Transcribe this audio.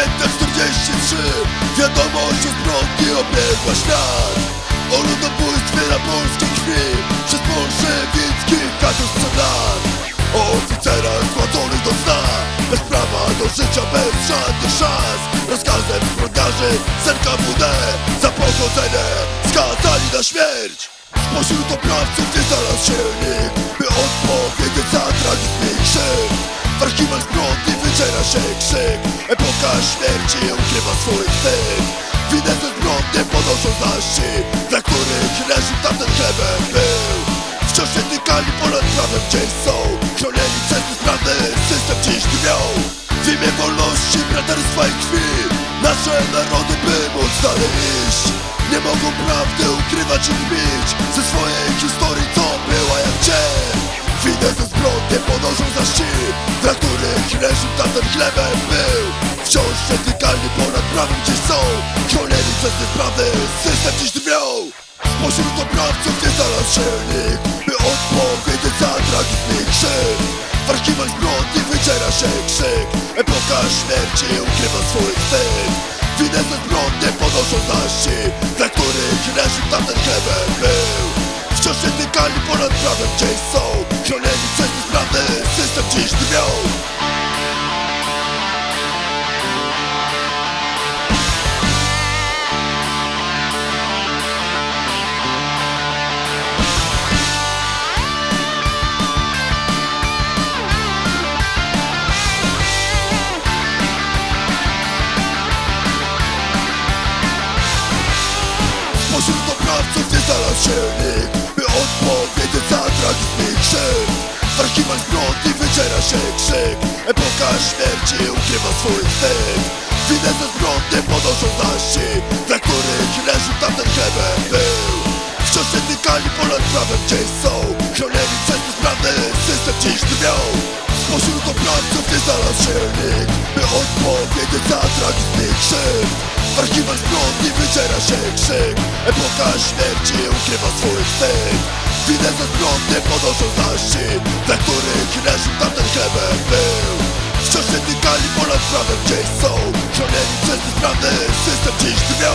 13 kwietnia 43 Wiadomość o zbrodni obiegła świat. O ludobójstwie na polskiej krwi. Przez bolszewickich kadrów przed O oficerach zgładzonych do dna Bez prawa do życia, bez żadnych szans. Rozkazem zbrodniarzy Senka WD Za pochodzenie skazani na śmierć. Spośród oprawców nie znalazł się nikt By odpowiedzieć za tragizm i krzyk. W archiwach zbrodni wyciera się krzyk Epoka śmierci ukrywa swój wstyd Winę ze zbrodnie ponoszą zaści Dla których reżim tamten chlebem był. Wciąż nie tykali ponad prawem gdzieś są. Chronieni przez bezprawny system dziś dnią W imię wolności, braterstwa i krwi Nasze narody by móc dalej iść. Nie mogą prawdy ukrywać i kmić Ze swojej historii co była jak cień Winę ze zbrodnie ponoszą za ci Dla których reżim tamten chlebem był prawem gdzieś są. Chronieni przez bezprawny system dziś drwią. Spośród oprawców nie znalazł się nikt. By odpowiedzieć za tragizm i krzyk W archiwach zbrodni wyciera się krzyk. Epoka śmierci ukrywa swój wstyd. Winę ze zbrodnie ponoszą zaści Dla których reżim tamten chlebem był. Wciąż nietykalni ponad prawem gdzieś są Spośród oprawców nie znalazł się nikt By odpowiedzieć za tragizm i krzyk W archiwach zbrodni wyciera się krzyk. Epoka śmierci ukrywa swój wstyd. Winę ze zbrodnie ponoszą zaści Dla których reżim tamten chlebem był. Wciąż nietykani ponad prawem gdzieś są. Chronieni przez bezprawny system dziś drwią Spośród oprawców nie znalazł się nikt By odpowiedzieć za tragizm zbrodni wyciera się krzyk Epoka śmierci ukrywa swój wstyd. Winę za zbrodnie ponoszą zaści Dla których reżim tamten chlebem był. Wciąż nietykali ponad prawem gdzieś są. Chronieni przez bezprawny system dziś drwią